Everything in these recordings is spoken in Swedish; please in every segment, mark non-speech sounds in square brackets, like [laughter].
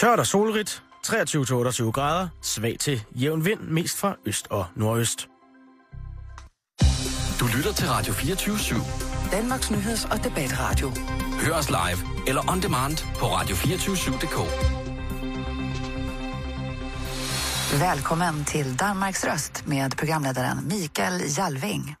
Tørt og solrigt, 23-28 grader, svag til jævn vind, mest fra øst og nordøst. Du lytter til Radio 24-7. Danmarks Nyheds- og Debatradio. Hør os live eller on demand på radio247.dk. Välkommen till Danmarks röst med programledaren Mikael Jalving.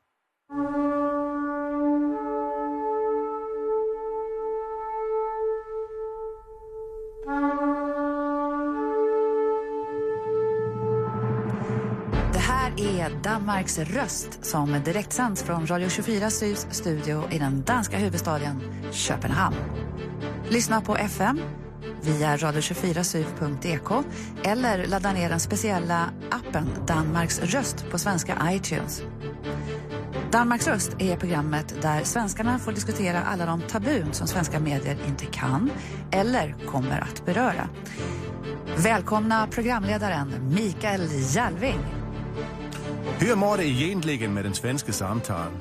Danmarks röst som direktsänds från Radio 24 Syds studio i den danska huvudstaden Köpenhamn. Lyssna på FM via radio24syv.dk eller ladda ner den speciella appen Danmarks röst på svenska iTunes. Danmarks röst är programmet där svenskarna får diskutera alla de tabun som svenska medier inte kan eller kommer att beröra. Välkomna programledaren Mikael Jalving. Hur mår det egentligen med den svenska samtalen?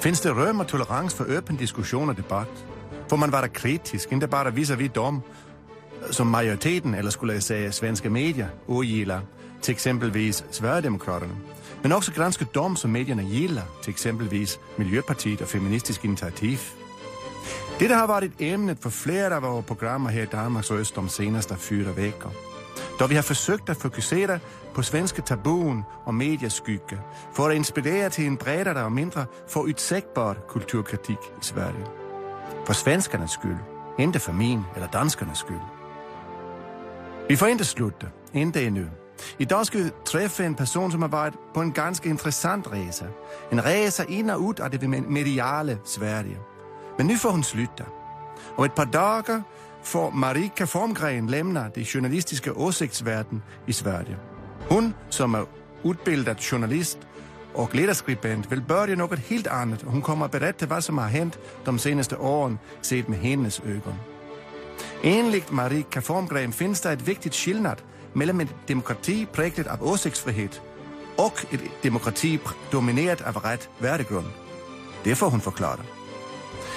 Finns det rum och tolerans för öppen diskussion och debatt? Får man vara kritisk, inte bara visavi dem som majoriteten, eller skulle jag säga svenska medier, ogillar, till exempelvis Sverigedemokraterna. Men också granska dem som medierna gillar, till exempelvis Miljöpartiet och Feministiskt initiativ. Det har varit ämnet för flera av våra program här i Danmarks röst de senaste fyra veckorna. Då vi har försökt att fokusera på svenska tabun och medieskygge för att inspirera till en bredare och mindre förutsägbar kulturkritik i Sverige. För svenskarnas skull, inte för min eller danskarnas skull. Vi får inte sluta, inte ännu. Idag ska vi träffa en person som har varit på en ganska intressant resa. En resa in och ut av det mediala Sverige. Men nu får hon sluta. Om ett par dagar får Marika Formgren lämna den journalistiska åsiktsvärlden i Sverige. Hon som är utbildad journalist och ledarskribent vill börja något helt annat och hon kommer att berätta vad som har hänt de senaste åren sett med hennes ögon. Enligt Marika Formgren finns det ett viktigt skillnad mellan en demokrati präglad av åsiktsfrihet och en demokrati dominerad av rätt värdegrund. Det får hon förklara.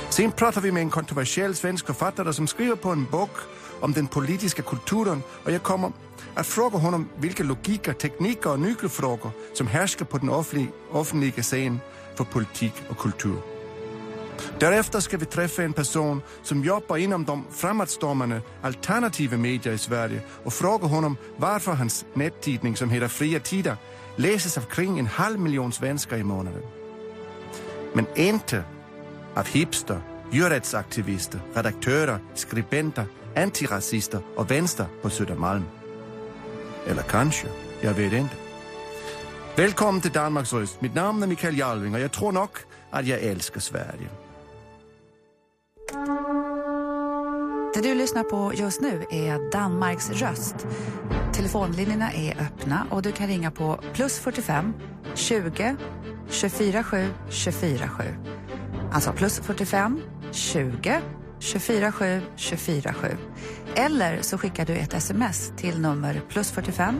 Sen pratar vi med en kontroversiell svensk författare som skriver på en bok om den politiska kulturen och jag kommer att fråga honom vilka logiker, tekniker och nyckelfrågor som härskar på den offentliga, scenen för politik och kultur. Därefter ska vi träffa en person som jobbar inom de framåtstormande alternativa medier i Sverige och fråga honom varför hans nättidning som heter Fria Tider läses av kring en halv miljon svenskar i månaden. Men inte av hipster, djurrättsaktivister, redaktörer, skribenter, antirasister och vänster på Södermalm. Eller kanske, jag vet inte. Välkommen till Danmarks röst. Mitt namn är Mikael Jalving och jag tror nog att jag älskar Sverige. Det du lyssnar på just nu är Danmarks röst. Telefonlinjerna är öppna och du kan ringa på plus 45 20 24 7 24 7. Alltså plus 45 20 24 7 24 7. Eller så skickar du ett sms till nummer plus 45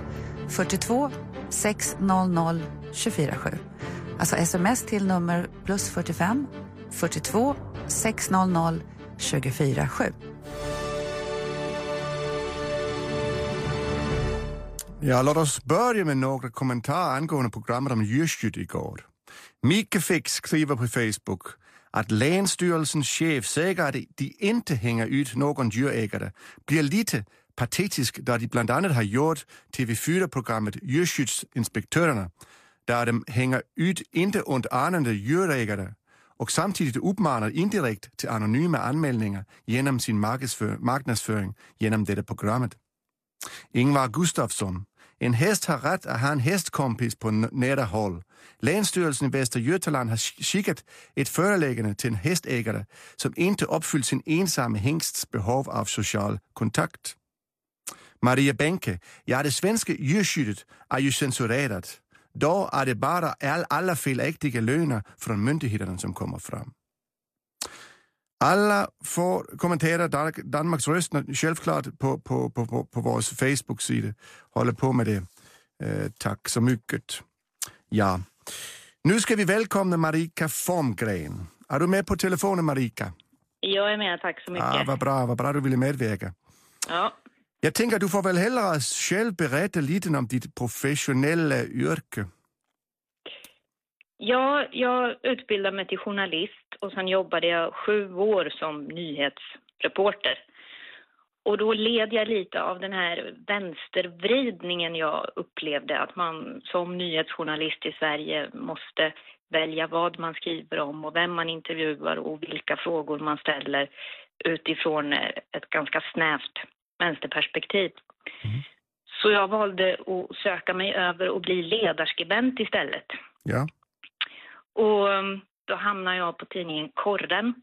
42 600 24 7. Alltså sms till nummer plus 45 42 600 24 7. Ja, låt oss börja med några kommentarer angående programmet om djurskydd igår. Micke Fix skriver på Facebook att Länsstyrelsens chef säger att de inte hänger ut någon djurägare blir lite patetisk då de bland annat har gjort TV4-programmet Djurskyddsinspektörerna där de hänger ut inte anande djurägare och samtidigt uppmanar indirekt till anonyma anmälningar genom sin marknadsföring genom detta programmet. Ingvar Gustafsson. En häst har rätt att ha en hästkompis på nära håll. Länsstyrelsen i Västra Götaland har skickat ett föreläggande till en hästägare som inte uppfyllt sin ensamma hingsts behov av social kontakt. Maria Benke. Ja, det svenska djurskyddet är ju censurerat. Då är det bara all, alla felaktiga löner från myndigheterna som kommer fram. Alla får kommentera Danmarks röst självklart på, på, på, på, på vår Facebook-sida. Håller på med det. Øh, eh, tack så mycket. Ja, nu ska vi välkomna Marika Formgren. Är du med på telefonen Marika? Jag är med, tack så mycket. Ah, vad bra, vad bra du ville medverka. Ja. Jag tänker du får väl hellre själv berätta lite om ditt professionella yrke. Ja, jag utbildade mig till journalist och sen jobbade jag sju år som nyhetsreporter. Och då led jag lite av den här vänstervridningen jag upplevde att man som nyhetsjournalist i Sverige måste välja vad man skriver om och vem man intervjuar och vilka frågor man ställer utifrån ett ganska snävt vänsterperspektiv. Mm. Så jag valde att söka mig över och bli ledarskribent istället. Ja. Och um, då hamnade jag på tidningen Korren.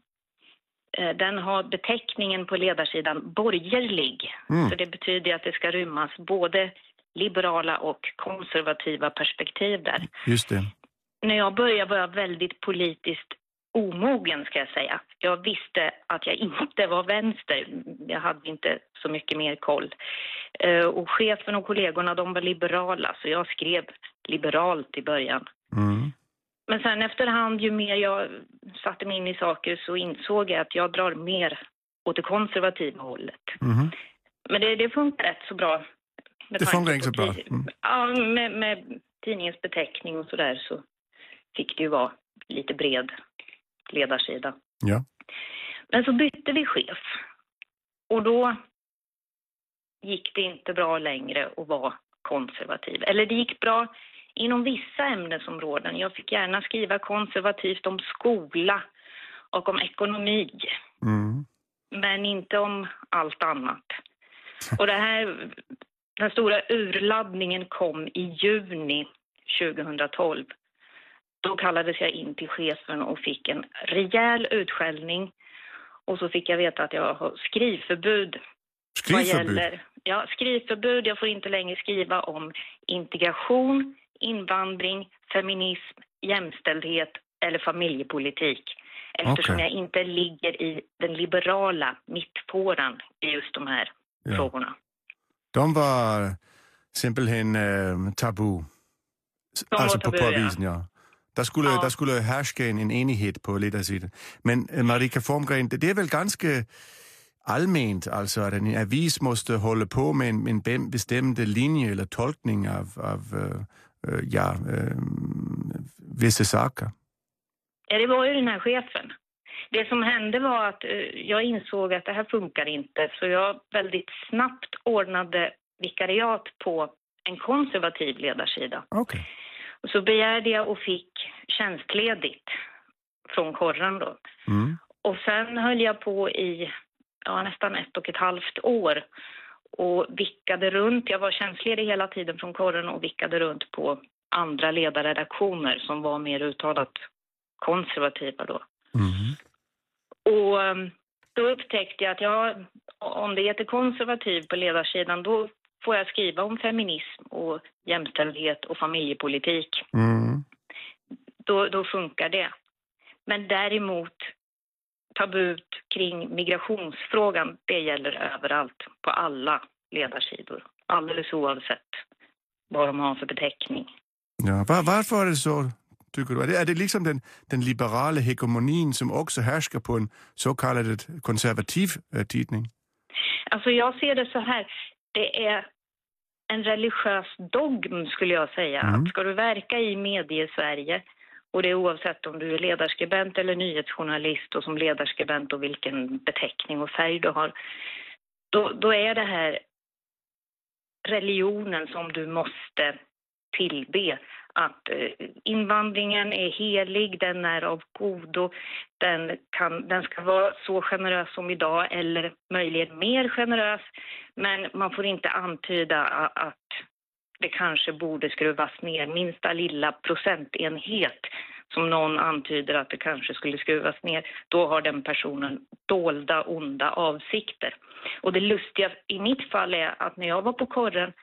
Eh, den har beteckningen på ledarsidan borgerlig. Mm. Så det betyder att det ska rymmas både liberala och konservativa perspektiv där. Just det. När jag började var jag väldigt politiskt omogen ska jag säga. Jag visste att jag inte var vänster. Jag hade inte så mycket mer koll. Eh, och chefen och kollegorna de var liberala så jag skrev liberalt i början. Mm. Men sen efterhand, ju mer jag satte mig in i saker så insåg jag att jag drar mer åt det konservativa hållet. Mm. Men det, det funkar rätt så bra. Det funkar inte så bra? Mm. Ja, med, med tidningens beteckning och sådär så fick det ju vara lite bred ledarsida. Ja. Men så bytte vi chef. Och då gick det inte bra längre att vara konservativ. Eller det gick bra inom vissa ämnesområden. Jag fick gärna skriva konservativt om skola och om ekonomi. Mm. Men inte om allt annat. Och det här, den stora urladdningen kom i juni 2012. Då kallades jag in till chefen och fick en rejäl utskällning. Och så fick jag veta att jag har skrivförbud. Skrivförbud? Gäller, ja, skrivförbud. Jag får inte längre skriva om integration, invandring, feminism, jämställdhet eller familjepolitik. Eftersom okay. jag inte ligger i den liberala mittfåran i just de här ja. frågorna. De var simpelthen äh, tabu. De alltså tabu, på påvisen, ja. ja. Där skulle, ja. där skulle härska en, en enighet på ledarsidan. Men äh, Marika Formgren, det, är väl ganska allmänt alltså att en avis måste hålla på med en, en bestämd linje eller tolkning av, av ja, uh, vissa saker. Ja, det var ju den här chefen. Det som hände var att jag insåg att det här funkar inte så jag väldigt snabbt ordnade vikariat på en konservativ ledarsida. Okay. Så begärde jag och fick tjänstledigt från korren då. Mm. Och sen höll jag på i ja, nästan ett och ett halvt år och vickade runt. Jag var tjänstledig hela tiden från korren och vickade runt på andra ledarredaktioner som var mer uttalat konservativa då. Mm. Och um, då upptäckte jag att jag, om det heter konservativ på ledarsidan, då får jag skriva om feminism och jämställdhet och familjepolitik. Mm. Då, då funkar det. Men däremot tabut kring migrationsfrågan, det gäller överallt på alla ledarsidor. Alldeles oavsett vad de har för beteckning. Ja, var, varför är det så, tycker du? Är det, är det liksom den, den liberala hegemonin som också härskar på en så kallad konservativ äh, tidning? Alltså jag ser det så här, det är en religiös dogm skulle jag säga. Mm. Att ska du verka i medie-Sverige och det är oavsett om du är ledarskribent eller nyhetsjournalist och som ledarskribent och vilken beteckning och färg du har. Då, då är det här religionen som du måste tillbe. Att eh, invandringen är helig, den är av godo, den, kan, den ska vara så generös som idag eller möjligen mer generös. Men man får inte antyda att det kanske borde skruvas ner minsta lilla procentenhet som någon antyder att det kanske skulle skruvas ner, då har den personen dolda onda avsikter. Och det lustiga i mitt fall är att när jag var på korren,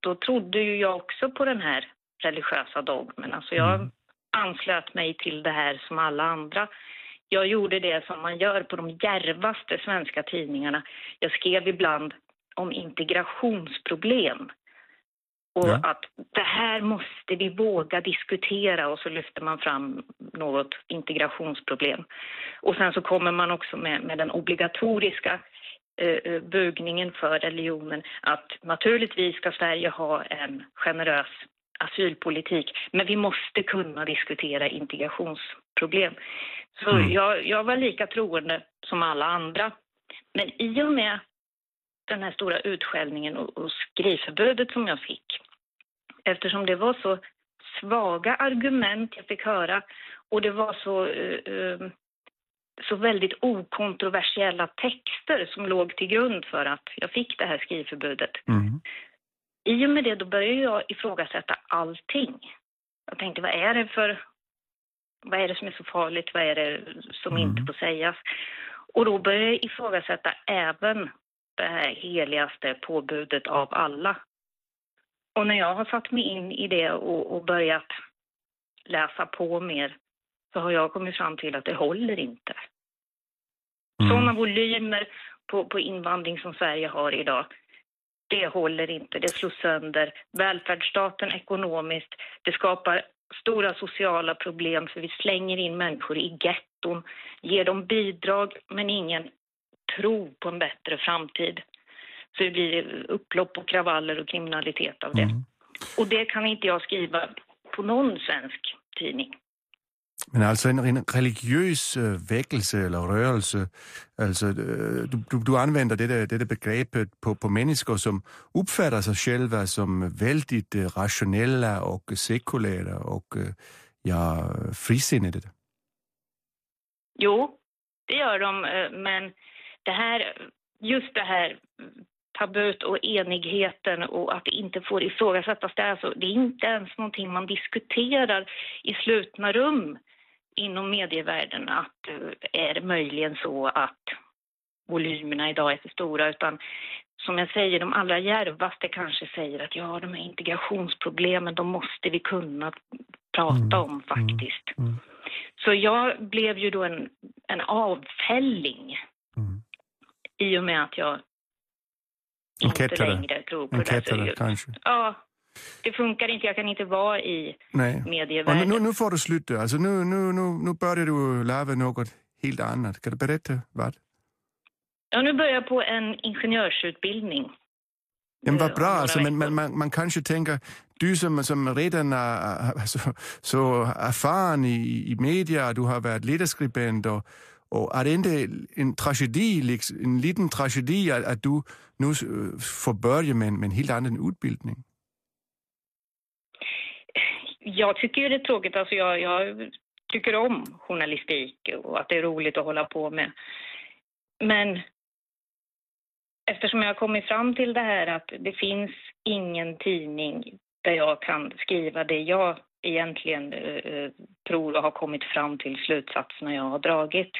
då trodde ju jag också på den här religiösa dogmen. Alltså jag mm. anslöt mig till det här som alla andra. Jag gjorde det som man gör på de järvaste svenska tidningarna. Jag skrev ibland om integrationsproblem. Och ja. att det här måste vi våga diskutera och så lyfter man fram något integrationsproblem. Och sen så kommer man också med, med den obligatoriska eh, bugningen för religionen att naturligtvis ska Sverige ha en generös asylpolitik, men vi måste kunna diskutera integrationsproblem. Så mm. jag, jag var lika troende som alla andra. Men i och med den här stora utskällningen och, och skrivförbudet som jag fick, eftersom det var så svaga argument jag fick höra och det var så, uh, så väldigt okontroversiella texter som låg till grund för att jag fick det här skrivförbudet. Mm. I och med det då började jag ifrågasätta allting. Jag tänkte, vad är det för... Vad är det som är så farligt? Vad är det som mm. inte får sägas? Och då började jag ifrågasätta även det här heligaste påbudet av alla. Och när jag har satt mig in i det och, och börjat läsa på mer så har jag kommit fram till att det håller inte. Mm. Sådana volymer på, på invandring som Sverige har idag, det håller inte. Det slår sönder välfärdsstaten ekonomiskt. Det skapar stora sociala problem för vi slänger in människor i getton, ger dem bidrag men ingen tro på en bättre framtid. Så det blir upplopp och kravaller och kriminalitet av det. Mm. Och det kan inte jag skriva på någon svensk tidning. Men alltså en, religiös äh, väckelse eller rörelse, alltså äh, du, du, du använder det där, det där begreppet på, på människor som uppfattar sig själva som väldigt rationella och sekulära och ja, frisinnade. Jo, det gör de, men det här, just det här tabut och enigheten och att det inte får ifrågasättas, det är, alltså, det är inte ens någonting man diskuterar i slutna rum inom medievärlden att eh, är det möjligen så att volymerna idag är för stora utan som jag säger, de allra järvaste kanske säger att ja, de här integrationsproblemen, de måste vi kunna prata mm. om mm. faktiskt. Mm. Mm. Så jag blev ju då en, en avfälling mm. i och med att jag inte längre tror på en det. Kanske? Ja, det funkar inte, jag kan inte vara i Nej. medievärlden. Nu, nu får du sluta, alltså nu, nu, nu, nu börjar du lära något helt annat. Kan du berätta vad? Ja, nu börjar jag på en ingenjörsutbildning. Ja, vad bra, alltså, men man, man, man kanske tänker, du som, som redan är alltså, så erfaren i, i media, du har varit ledarskribent och, och är det inte en tragedi, en liten tragedi att, att du nu øh, får börja med, med en helt annan utbildning? jag tycker ju det är tråkigt. Alltså jag, jag tycker om journalistik och att det är roligt att hålla på med. Men eftersom jag har kommit fram till det här att det finns ingen tidning där jag kan skriva det jag egentligen eh, eh tror och har kommit fram till slutsatserna jag har dragit.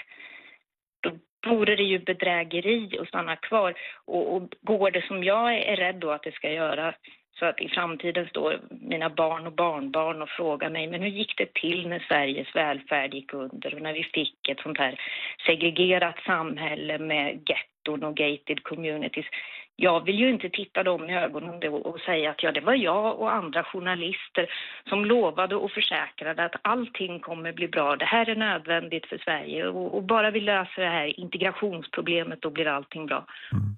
Då vore det ju bedrägeri att stanna kvar. Och, och går det som jag är rädd då att det ska göra så att i framtiden står mina barn och barnbarn och frågar mig, men hur gick det till när Sveriges välfärd gick under och när vi fick ett sånt här segregerat samhälle med sektorn och gated communities? Jag vill ju inte titta dem i ögonen och säga att ja, det var jag och andra journalister som lovade och försäkrade att allting kommer bli bra. Det här är nödvändigt för Sverige och, och bara vi löser det här integrationsproblemet då blir allting bra. Mm.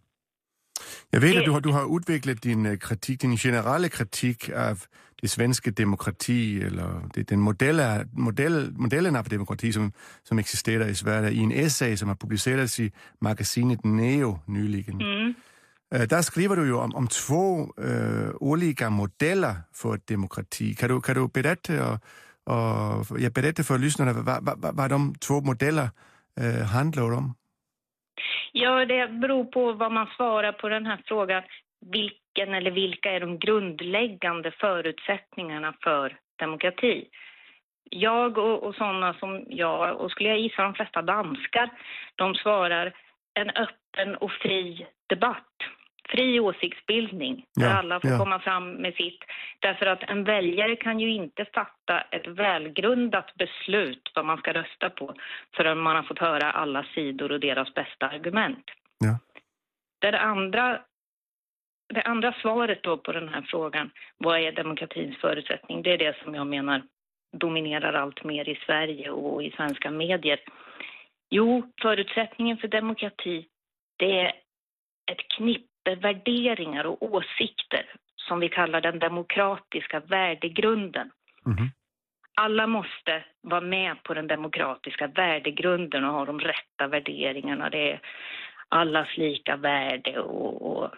Jag vet att du har, du har utvecklat din øh, kritik, din generella kritik av det svenska demokrati, eller det, den modell, modell, modellen av demokrati som, som existerar i Sverige, i en essay som har publicerats i magasinet Neo nyligen. Mm. Øh, där skriver du ju om, om två uh, olika modeller för demokrati. Kan du, kan du berätta, och, och, ja, berätta för lyssnarna vad, vad, vad de två modeller uh, handlar om? Ja, det beror på vad man svarar på den här frågan. Vilken eller vilka är de grundläggande förutsättningarna för demokrati? Jag och, och sådana som jag, och skulle jag gissa de flesta danskar, de svarar en öppen och fri debatt fri åsiktsbildning där ja, alla får ja. komma fram med sitt. Därför att en väljare kan ju inte fatta ett välgrundat beslut vad man ska rösta på förrän man har fått höra alla sidor och deras bästa argument. Ja. Det, andra, det andra svaret då på den här frågan, vad är demokratins förutsättning? Det är det som jag menar dominerar allt mer i Sverige och i svenska medier. Jo, förutsättningen för demokrati det är ett knippe värderingar och åsikter som vi kallar den demokratiska värdegrunden. Mhm. Alla måste vara med på den demokratiska värdegrunden och ha de rätta värderingarna. Det är allas lika värde och, och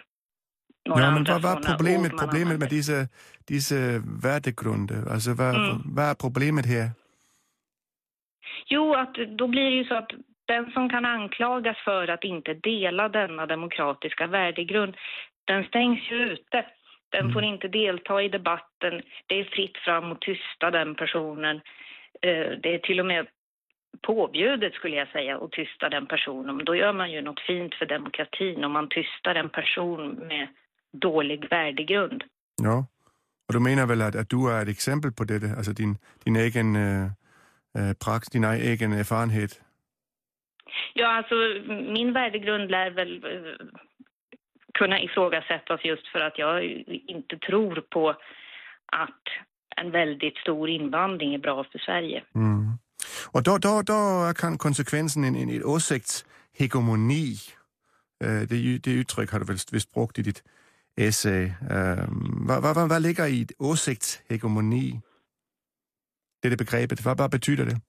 några Ja, men vad var problemet, problemet med dessa, dessa värdegrunder? Alltså vad, Mm. vad är problemet här? Jo, att då blir det ju så att den som kan anklagas för att inte dela denna demokratiska värdegrund, den stängs ju ute. Den får inte delta i debatten. Det är fritt fram att tysta den personen. Eh, Det är till och med påbjudet skulle jag säga att tysta den personen. Då gör man ju något fint för demokratin om man tystar en person med dålig värdegrund. Ja, och du menar väl att, att du är ett exempel på det, alltså din, din egen äh, äh, prax, din egen erfarenhet? Ja, alltså min värdegrund lär väl eh, kunna ifrågasättas just för att jag inte tror på att en väldigt stor invandring är bra för Sverige. Mm. Och då, då, då kan konsekvensen en, en, en åsiktshegemoni. Eh, det, det uttryck har du väl visst brukt i ditt essay. Ehm, äh, vad, vad, vad, vad ligger i åsiktshegemoni? Det är det begreppet. Vad, vad betyder det?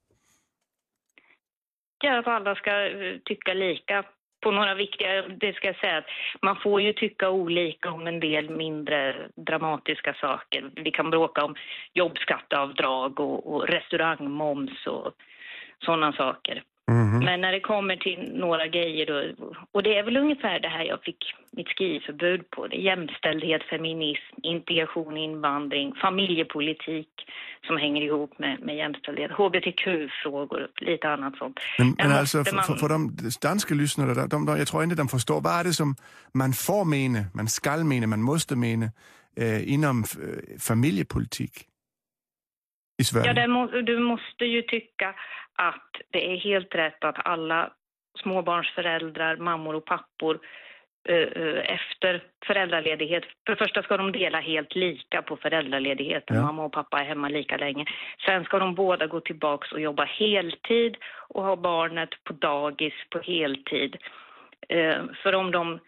Lika, att alla ska eh, tycka lika på några viktiga, det ska jag säga, att man får ju tycka olika om en del mindre dramatiska saker. Vi kan bråka om jobbskatteavdrag och, och restaurangmoms och sådana saker. Mhm. Men när det kommer till några grejer då, och det är väl ungefär det här jag fick mitt skrivförbud på. Det är jämställdhet, feminism, integration, invandring, familjepolitik som hänger ihop med, med jämställdhet, hbtq-frågor och lite annat sånt. Men, men alltså, för, man- för, för de danska lyssnare, de, de, jag tror inte de förstår, vad är det som man får mena, man skall mena, man måste mena eh, inom eh, familjepolitik i Sverige? Ja, må, du måste ju tycka att det är helt rätt att alla småbarnsföräldrar, mammor och pappor eh, eh, efter föräldraledighet, för det första ska de dela helt lika på föräldraledigheten, Ja. mamma och pappa är hemma lika länge. Sen ska de båda gå tillbaks och jobba heltid och ha barnet på dagis på heltid. Eh, För om de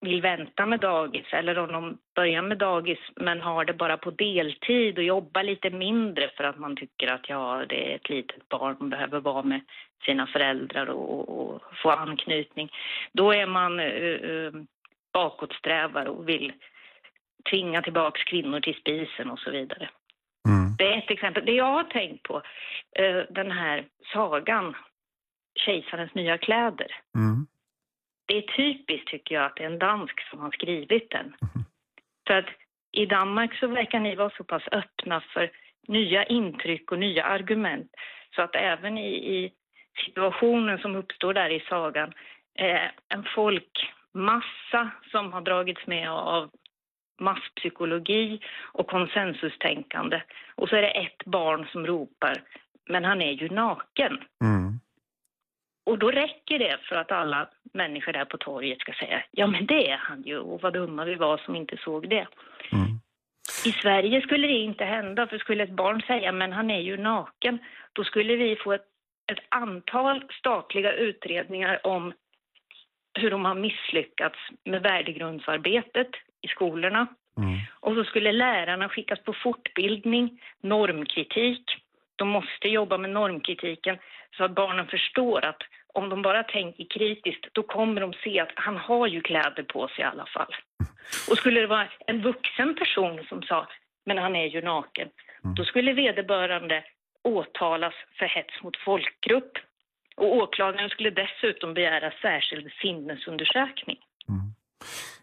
vill vänta med dagis eller om de börjar med dagis men har det bara på deltid och jobbar lite mindre för att man tycker att ja, det är ett litet barn man behöver vara med sina föräldrar och, och, få anknytning. Då är man uh, uh, bakåtsträvare och vill tvinga tillbaks kvinnor till spisen och så vidare. Mm. Det är ett exempel. Det jag har tänkt på, eh, den här sagan, Kejsarens nya kläder. Mm. Det är typiskt tycker jag att det är en dansk som har skrivit den. För att i Danmark så verkar ni vara så pass öppna för nya intryck och nya argument så att även i, i situationen som uppstår där i sagan, eh, en folkmassa som har dragits med av masspsykologi och konsensustänkande. Och så är det ett barn som ropar, men han är ju naken. Mm. Och då räcker det för att alla människor där på torget ska säga ja men det är han ju och vad dumma vi var som inte såg det. Mm. I Sverige skulle det inte hända för skulle ett barn säga men han är ju naken då skulle vi få ett, ett antal statliga utredningar om hur de har misslyckats med värdegrundsarbetet i skolorna. Mm. Och så skulle lärarna skickas på fortbildning, normkritik. De måste jobba med normkritiken så att barnen förstår att om de bara tänker kritiskt då kommer de se att han har ju kläder på sig i alla fall. [laughs] Och skulle det vara en vuxen person som sa men han är ju naken, då skulle vederbörande åtalas för hets mot folkgrupp. Och åklagaren skulle dessutom begära särskild sinnesundersökning.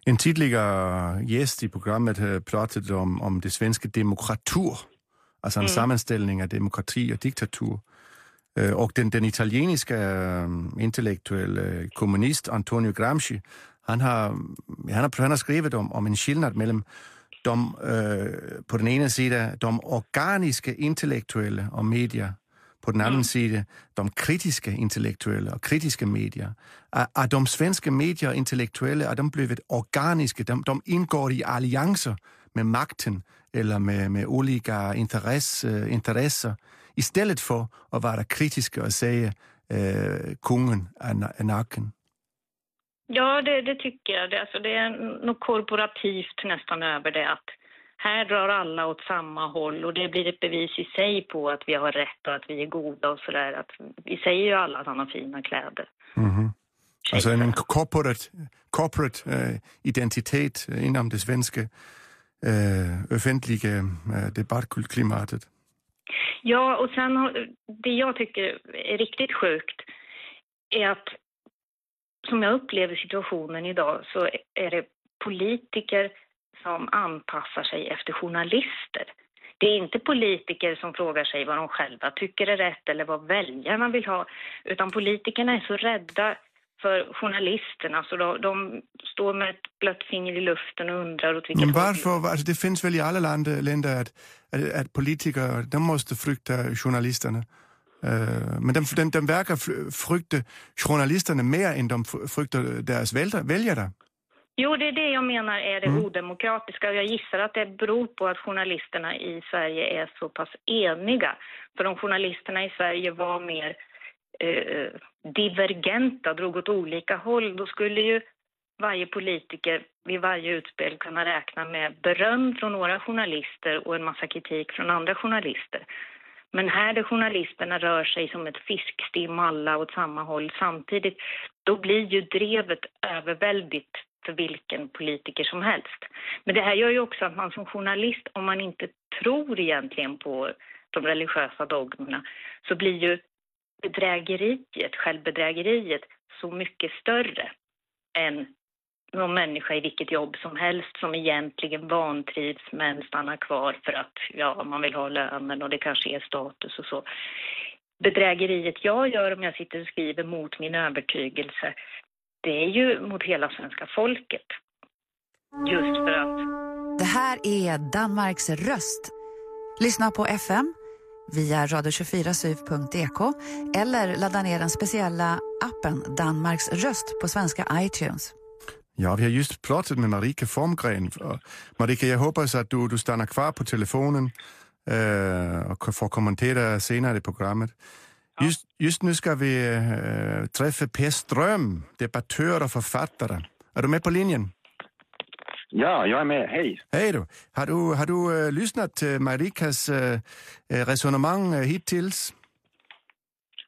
En tidigare gäst i programmet pratat om, om det svenska demokratur, alltså en sammanställning av demokrati och diktatur. Och den, den italienska eh, intellektuelle kommunist Antonio Gramsci, han har, han har, han har skrivit om, om en skillnad mellan de, eh, på den ena sidan de organiska intellektuella och media, på den andra sidan de kritiska intellektuella och kritiska medier. Är, de svenska medier och intellektuella är de blivit organiska? De, de ingår i allianser med makten eller med, med olika intresse, intresser istället för att vara kritiska och säga eh, kungen är, na- är naken. Ja, det, det tycker jag. Det, alltså, det är något korporativt nästan över det. att här drar alla åt samma håll och det blir ett bevis i sig på att vi har rätt och att vi är goda och sådär. Vi säger ju alla att han har fina kläder. Mm. Alltså en corporate, corporate uh, identitet inom det svenska Øh, eh, offentliga uh, øh, debattklimatet. Ja, och sen det jag tycker är riktigt sjukt är att som jag upplever situationen idag så är det politiker som anpassar sig efter journalister. Det är inte politiker som frågar sig vad de själva tycker är rätt eller vad väljarna vill ha, utan politikerna är så rädda för journalisterna så de, de står med ett blött finger i luften och undrar åt vilket Men varför? Alltså det finns väl i alla land, länder att, att, att politiker de måste frukta journalisterna. Uh, men de, de, de verkar frukta journalisterna mer än de fruktar deras väljare. Jo, det är det jag menar är det mm. odemokratiska. Jag gissar att det beror på att journalisterna i Sverige är så pass eniga. För om journalisterna i Sverige var mer eh, divergenta, drog åt olika håll, då skulle ju varje politiker vid varje utspel kunna räkna med beröm från några journalister och en massa kritik från andra journalister. Men här där journalisterna rör sig som ett fiskstim alla åt samma håll samtidigt, då blir ju drevet överväldigt för vilken politiker som helst. Men det här gör ju också att man som journalist, om man inte tror egentligen på de religiösa dogmerna, så blir ju bedrägeriet, självbedrägeriet, så mycket större än någon människa i vilket jobb som helst som egentligen vantrivs men stannar kvar för att ja, man vill ha lönen och det kanske är status och så. Bedrägeriet jag gör om jag sitter och skriver mot min övertygelse, det är ju mot hela svenska folket. Just för att... Det här är Danmarks röst. Lyssna på FM via radio24syv.ek eller ladda ner den speciella appen Danmarks röst på svenska iTunes. Ja, vi har just pratat med Marika Formgren. Marika, jag hoppas att du, du stannar kvar på telefonen uh, och får kommentera senare i programmet. Just, just nu ska vi uh, träffa Per Ström, debattör och författare. Är du med på linjen? Ja, jag är med. Hej. Hej då. Har du, har du uh, lyssnat till Marikas uh, resonemang uh, hittills?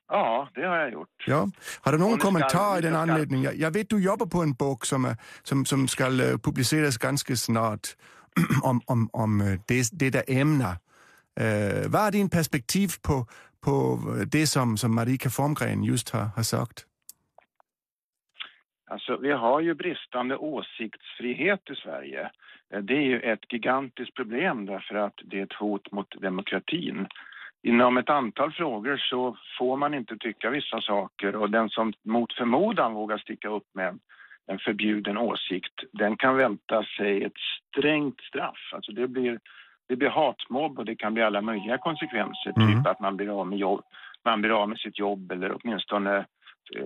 Ja, det har jag gjort. Ja. Har du någon kommentar i den anledningen? Jag, jag vet du jobbar på en bok som, som, som ska publiceras ganska snart [clears throat] om, om, om det, det där ämne. Uh, vad är din perspektiv på, på det som, som Marika Formgren just har, har sagt? Alltså, vi har ju bristande åsiktsfrihet i Sverige. Eh, det är ju ett gigantiskt problem därför att det är ett hot mot demokratin. Inom ett antal frågor så får man inte tycka vissa saker och den som mot förmodan vågar sticka upp med en förbjuden åsikt, den kan vänta sig ett strängt straff. Alltså det blir, det blir hatmobb och det kan bli alla möjliga konsekvenser, mm. typ att man blir av med jobb, man blir av med sitt jobb eller åtminstone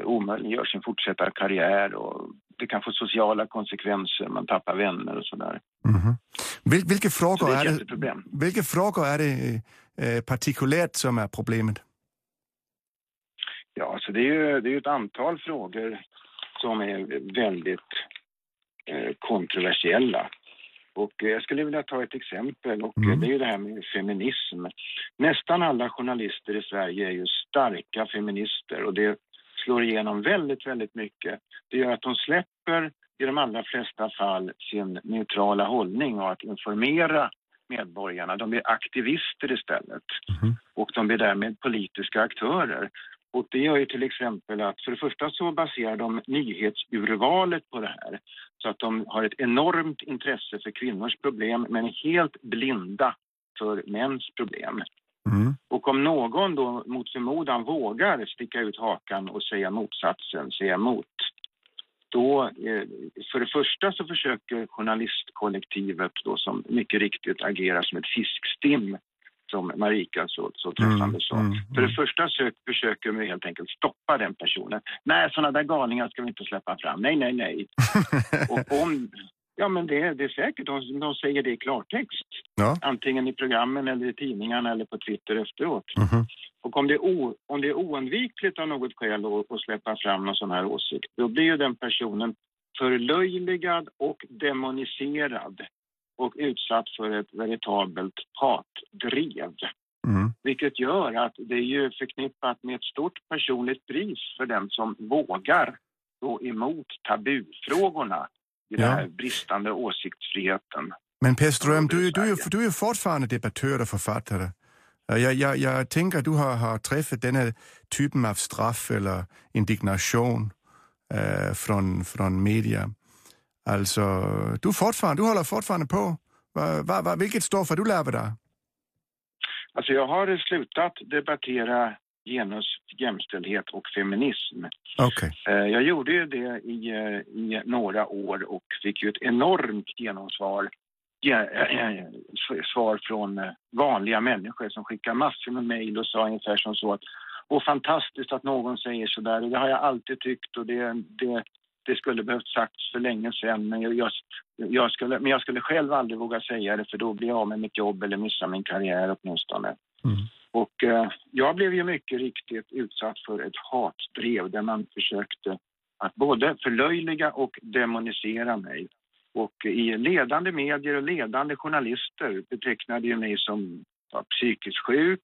omöjliggör sin fortsatta karriär och det kan få sociala konsekvenser, man tappar vänner och sådär. Mm -hmm. Vil vilka, frågor det är, är det, vilka frågor är det eh, partikulärt som är problemet? Ja, så det är ju det är ett antal frågor som är väldigt eh, kontroversiella. Och eh, jag skulle vilja ta ett exempel och mm. det är ju det här med feminism. Nästan alla journalister i Sverige är ju starka feminister och det slår igenom väldigt, väldigt mycket. Det gör att de släpper i de allra flesta fall sin neutrala hållning och att informera medborgarna. De blir aktivister istället mm. och de blir därmed politiska aktörer. Och det gör ju till exempel att för det första så baserar de nyhetsurvalet på det här så att de har ett enormt intresse för kvinnors problem men är helt blinda för mäns problem. Mm. Och om någon då mot förmodan vågar sticka ut hakan och säga motsatsen, säga emot, då, eh, för det första så försöker journalistkollektivet då som mycket riktigt agerar som ett fiskstim som Marika så, så träffande mm, sa. Mm, för det mm. första sök, försöker de helt enkelt stoppa den personen. Nej, sådana där galningar ska vi inte släppa fram. Nej, nej, nej. [laughs] och om, Ja, men det, det är säkert. De, de säger det i klartext. Ja. Antingen i programmen eller i tidningarna eller på Twitter efteråt. Mhm. Och om det, är o, om det är oundvikligt av något skäl att, att släppa fram någon sån här åsikt, då blir ju den personen förlöjligad och demoniserad och utsatt för ett veritabelt hatdrev. Mm. Vilket gör att det är ju förknippat med ett stort personligt pris för den som vågar gå emot tabufrågorna i den Ja. här bristande åsiktsfriheten. Men Per Ström, du, du, är du är fortfarande debattör och författare. Jag, jag, jag tänker, du har, har träffat den här typen av straff eller indignation uh, från, från media. Alltså, du, fortfarande, du håller fortfarande på. Va, va, va, vilket stoff har du lärt dig? Alltså jag har slutat debattera genus, jämställdhet och feminism. Okej. Eh, Jag gjorde ju det i, eh, i några år och fick ju ett enormt genomsvar ja, eh, svar från vanliga människor som skickar massor med mejl och sa ungefär som så att Åh, fantastiskt att någon säger så där. Det har jag alltid tyckt och det, det, det skulle behövt sagts för länge sedan. Men jag, jag, jag skulle, men jag skulle själv aldrig våga säga det för då blir jag av med mitt jobb eller missar min karriär åtminstone. Mm. Och eh, jag blev ju mycket riktigt utsatt för ett hatdrev där man försökte att både förlöjliga och demonisera mig. Och i ledande medier och ledande journalister betecknade ju mig som ja, psykiskt sjuk.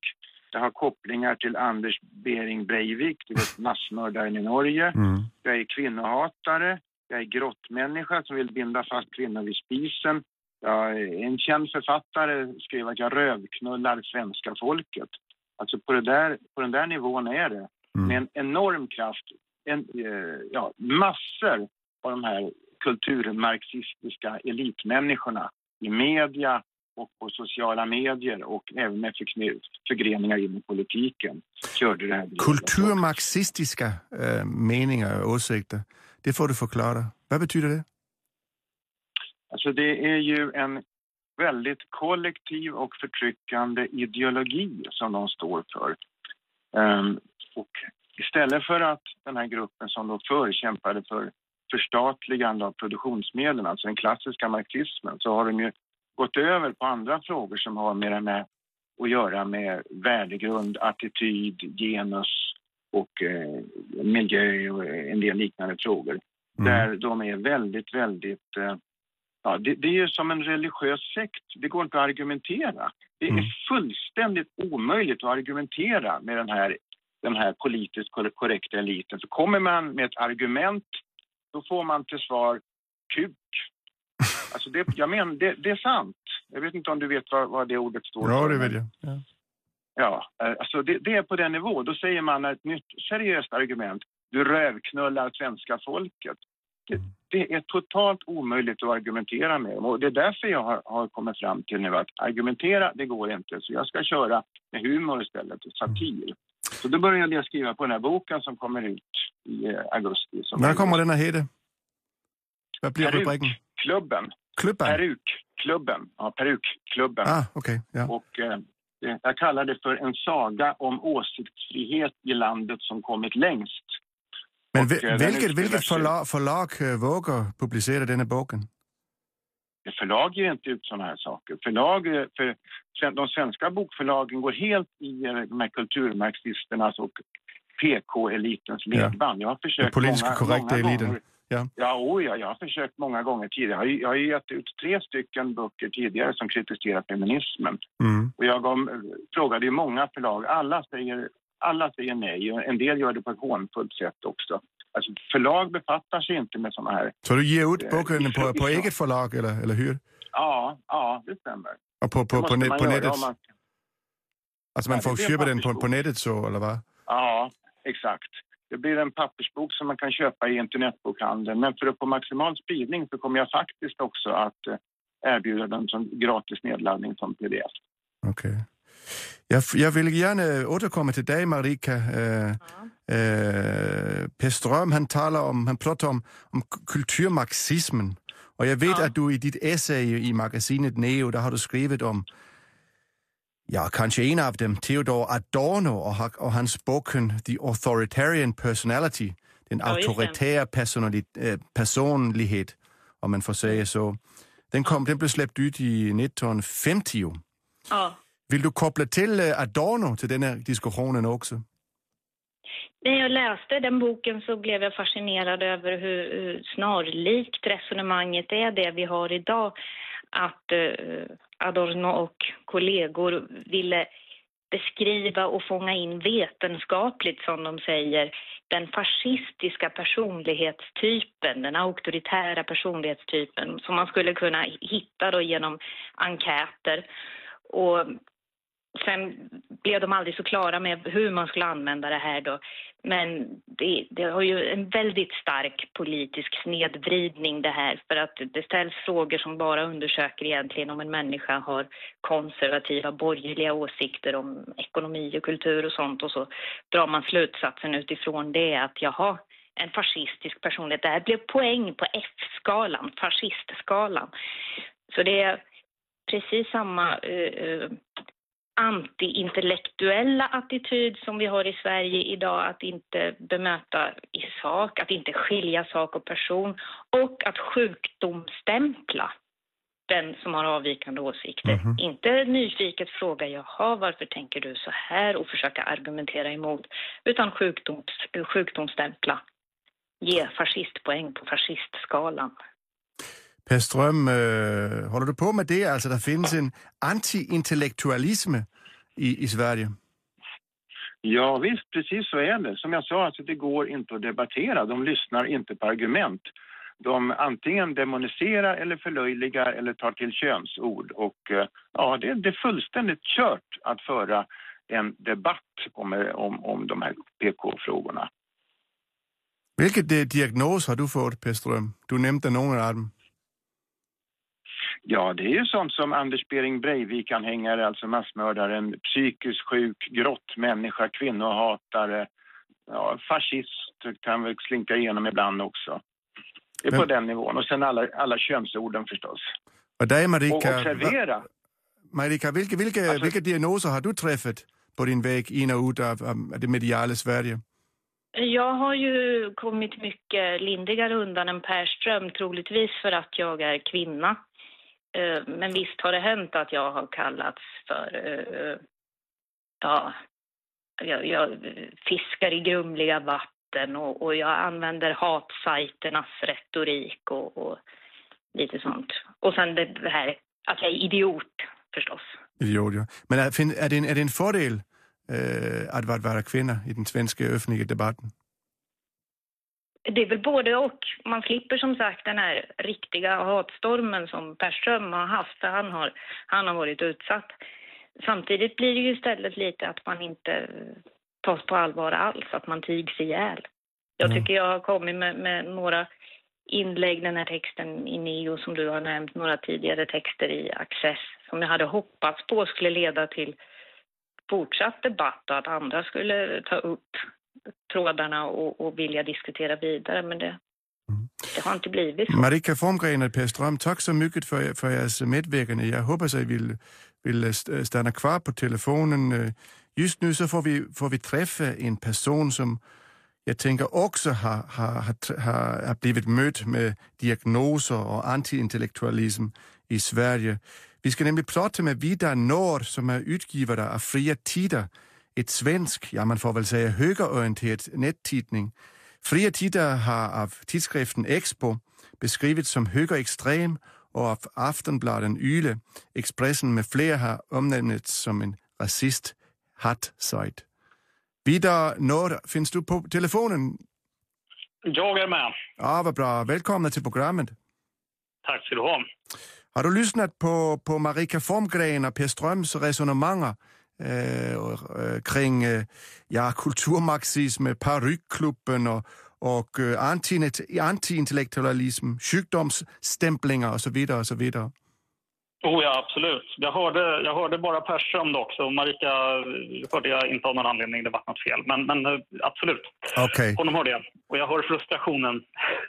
Jag har kopplingar till Anders Bering Breivik, du vet massmördaren i Norge. Mm. Jag är kvinnohatare. Jag är grottmänniska som vill binda fast kvinnor vid spisen. Är en känd författare skrev att jag rövknullar svenska folket. Alltså på, där, på den där nivån är det. Mm. Med en enorm kraft. En, eh, ja, massor av de här kulturmarxistiska elitmänniskorna i media och på sociala medier och även med förgreningar in i politiken körde det här. Kulturmarxistiska uh, meningar och åsikter, det får du förklara. Vad betyder det? Alltså det är ju en väldigt kollektiv och förtryckande ideologi som de står för. Ehm, och istället för att den här gruppen som då förkämpade för förstatligande av produktionsmedlen, alltså den klassiska marxismen, så har de ju gått över på andra frågor som har mer med att göra med värdegrund, attityd, genus och eh, miljö och en del liknande frågor. Mm. Där de är väldigt, väldigt... Eh, ja, det, det är ju som en religiös sekt. Det går inte att argumentera. Det är Mm. fullständigt omöjligt att argumentera med den här, den här politiskt kor- korrekta eliten. Så kommer man med ett argument, då får man till svar kuk. [laughs] Alltså det, jag menar, det, det är sant. Jag vet inte om du vet vad, vad det ordet står Ja, för. det men- vet jag. Ja. Ja, eh, alltså det, det är på den nivå. Då säger man ett nytt seriöst argument. Du rövknullar svenska folket. Det, är totalt omöjligt att argumentera med. Och det är därför jag har, har kommit fram till nu att argumentera, det går inte. Så jag ska köra med humor istället, och satir. Så då började jag skriva på den här boken som kommer ut i eh, augusti. När är kommer den att heta? Vad blir rubriken? Klubben. Klubban? Perukklubben. Ja, Perukklubben. Ah, okej. Ja. Och eh, jag kallar det för en saga om åsiktsfrihet i landet som kommit längst. Men och, vi- den vilket, vilket förlag, förlag eh, vågar publicera denna boken? Förlag ger inte ut sådana här saker. Förlag, för, de svenska bokförlagen går helt i eh, de här kulturmarxisternas och PK-elitens Ja. ledband. Jag har försökt politiskt många, korrekta många eliten. Gånger, Ja. Ja, oh, ja, jag har försökt många gånger tidigare. Jag har, jag gett ut tre stycken böcker tidigare som kritiserar feminismen. Mm. Och jag gav, frågade ju många förlag. Alla säger, alla säger nej. Och En del gör det på ett hånfullt sätt också. Alltså, förlag befattar sig inte med såna här... Så du ger ut Eh, boken på, på [laughs] eget förlag, eller, eller hur? Ja, ja, det stämmer. Och på, på, på, net, på nätet? man- Alltså man Ja, får köpa den på, på nätet så, eller vad? Ja, exakt. Det blir en pappersbok som man kan köpa i internetbokhandeln. Men för att få maximal spridning så kommer jag faktiskt också att eh, erbjuda den som gratis nedladdning som pdf. Okej. Jag, jag vill gärna återkomma till dig, Marika. Uh, uh, per Ström, han talar om, han pratar om, om kulturmarxismen. Och jag vet att du i ditt essay i magasinet Neo, där har du skrivit om, ja, kanske en av dem, Theodor Adorno och, och hans boken The Authoritarian Personality, den Ja, auktoritära eh, personlighet. om man får säga så. Den, kom, den blev släppt ut i 1950. Ja. Vill du koppla till eh, Adorno till den här diskussionen också? När jag läste den boken så blev jag fascinerad över hur, hur snarlikt resonemanget är det vi har idag. Att eh, Adorno och kollegor ville beskriva och fånga in vetenskapligt, som de säger, den fascistiska personlighetstypen, den auktoritära personlighetstypen som man skulle kunna hitta då genom enkäter. Och sen blev de aldrig så klara med hur man skulle använda det här då. Men det, det, har ju en väldigt stark politisk snedvridning det här för att det ställs frågor som bara undersöker egentligen om en människa har konservativa borgerliga åsikter om ekonomi och kultur och sånt och så drar man slutsatsen utifrån det att jaha, en fascistisk personlighet. Det här blev poäng på F-skalan, fascistskalan. Så det är precis samma uh, antiintellektuella attityd som vi har i Sverige idag, att inte bemöta i sak, att inte skilja sak och person och att sjukdomsstämpla den som har avvikande åsikter. Mm -hmm. Inte nyfiket fråga jaha, varför tänker du så här och försöka argumentera emot, utan sjukdoms, sjukdomsstämpla. Ge fascistpoäng på fascistskalan. Per Ström, øh, håller du på med det? Alltså det finns en anti-intellektualism i, i Sverige? Ja visst, precis så är det. Som jag sa, alltså, det går inte att debattera. De lyssnar inte på argument. De antingen demoniserar eller förlöjligar eller tar till könsord. Och eh, ja, det, det är fullständigt kört att föra en debatt om, om, om de här PK-frågorna. Vilket diagnos har du fått, Peström? Du nämnde några av dem. Ja, det är ju sånt som Anders Bering Breivik-anhängare, alltså massmördaren, psykiskt sjuk, grått människa, kvinnohatare, ja, fascist kan väl slinka igenom ibland också. Det är Men... på den nivån. Och sen alla, alla könsorden förstås. Och dig Marika, och observera. Marika, vilka, vilka, alltså, vilka diagnoser har du träffat på din väg in och ut av, av det mediala Sverige? Jag har ju kommit mycket lindrigare undan än Per Ström, troligtvis för att jag är kvinna. Eh, men visst har det hänt att jag har kallats för, eh, eh, ja, jag, jag fiskar i grumliga vatten och, och jag använder hatsajternas retorik och, och, lite sånt. Och sen det här att jag är idiot förstås. Idiot, ja. Men är, är, det, en, är det en fördel eh, att vara kvinna i den svenska offentliga debatten? Det är väl både och. Man slipper som sagt den här riktiga hatstormen som Per Ström har haft, för han har, han har varit utsatt. Samtidigt blir det ju istället lite att man inte tas på allvar alls, att man tigs ihjäl. Jag mm. tycker jag har kommit med, med några inlägg, den här texten i Neo som du har nämnt, några tidigare texter i Access som jag hade hoppats på skulle leda till fortsatt debatt och att andra skulle ta upp trådarna och, och vilja diskutera vidare. Men det, mm. det har inte blivit så. Marika Formgren och Per Ström, tack så mycket för, för ers medverkande. Jag hoppas att ni vill, vill stanna kvar på telefonen. Just nu så får vi, får vi träffa en person som jag tänker också har, har, har, har blivit mött med diagnoser och antiintellektualism i Sverige. Vi ska nämligen prata med Vidar Nord som är utgivare av Fria Tider ett svensk, ja man får väl säga högerorienterad nättidning. Fria Tider har av tidskriften Expo beskrivits som högerextrem och av Aftonbladen Yle, Expressen med flera har omnämnts som en rasist hat-sajt. Nord, finns du på telefonen? Jag är med. Ja, vad bra. Välkomna till programmet. Tack ska du ha. Har du lyssnat på, på Marika Formgren och Per Ströms resonemang Eh, eh, kring eh, ja, kulturmarxism, parykklubben och, och antiintellektualism, sjukdomsstämplingar och så vidare. Och så vidare. Oh ja, absolut. Jag hörde, jag hörde bara Perström dock, så Marika hörde jag inte av någon anledning. Det var något fel. Men, men absolut. Okay. Honom hörde jag. Och jag hör frustrationen.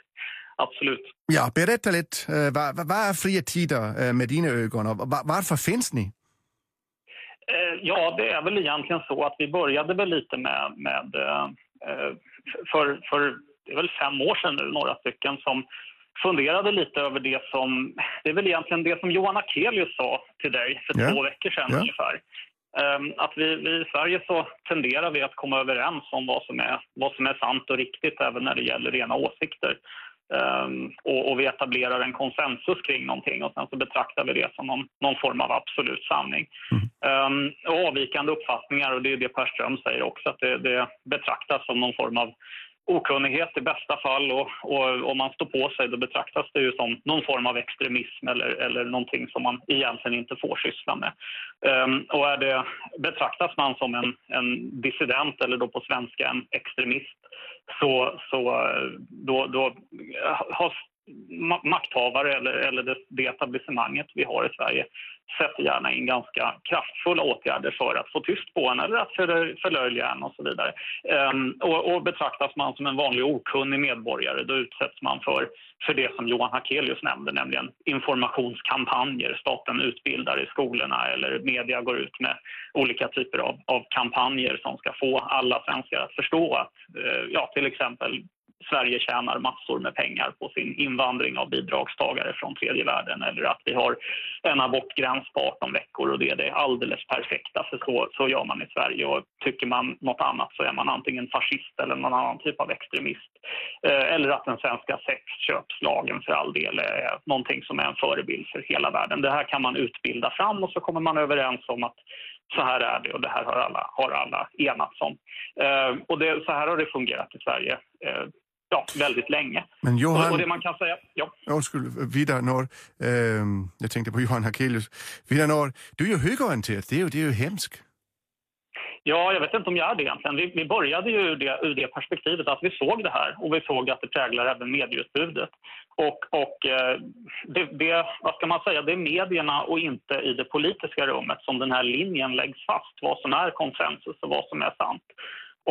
[laughs] absolut. Ja, berätta lite. Vad, vad är fria tider med dina ögon och varför finns ni? Eh, ja, det är väl egentligen så att vi började väl lite med, med eh, för, för det är väl fem år sedan nu, några stycken som funderade lite över det som, det är väl egentligen det som Johan Akelius sa till dig för Ja. två veckor sedan Ja. ungefär. Ehm, att vi, vi i Sverige så tenderar vi att komma överens om vad som, är, vad som är sant och riktigt även när det gäller rena åsikter. Ehm, och, och vi etablerar en konsensus kring någonting och sen så betraktar vi det som någon, någon form av absolut sanning. Ehm, och avvikande uppfattningar, och det är det Per Ström säger också, att det, det betraktas som någon form av okunnighet i bästa fall och, och om man står på sig då betraktas det ju som någon form av extremism eller, eller någonting som man egentligen inte får syssla med. Um, och är det, betraktas man som en, en dissident eller då på svenska en extremist så, så eh, då, då eh, har makthavare eller, eller det, det etablissemanget vi har i Sverige sätter gärna in ganska kraftfulla åtgärder för att få tyst på en eller att förlöjliga en och så vidare. Ehm, och, och betraktas man som en vanlig okunnig medborgare då utsätts man för, för det som Johan Hakelius nämnde, nämligen informationskampanjer. Staten utbildar i skolorna eller media går ut med olika typer av, av kampanjer som ska få alla svenskar att förstå att eh, ja, till exempel Sverige tjänar massor med pengar på sin invandring av bidragstagare från tredje världen eller att vi har en abortgräns på 18 veckor och det är det alldeles perfekta alltså, för så, så gör man i Sverige och tycker man något annat så är man antingen fascist eller någon annan typ av extremist. Eh, eller att den svenska sexköpslagen för all del är någonting som är en förebild för hela världen. Det här kan man utbilda fram och så kommer man överens om att så här är det och det här har alla, har alla enats om. Eh, och det, så här har det fungerat i Sverige eh, ja, väldigt länge. Men Johan, och det man kan säga, ja. undskyld, Vidar Nord, øh, jeg tænkte på Johan Hakelius. Vidar Nord, du är ju högerorienterad, det är ju, det är ju hemskt. Ja, jag vet inte om jag är det egentligen. Vi, vi började ju ur det, ur det perspektivet att vi såg det här och vi såg att det präglar även medieutbudet. Och, och eh, det, det, vad ska man säga, det är medierna och inte i det politiska rummet som den här linjen läggs fast, vad som är konsensus och vad som är sant.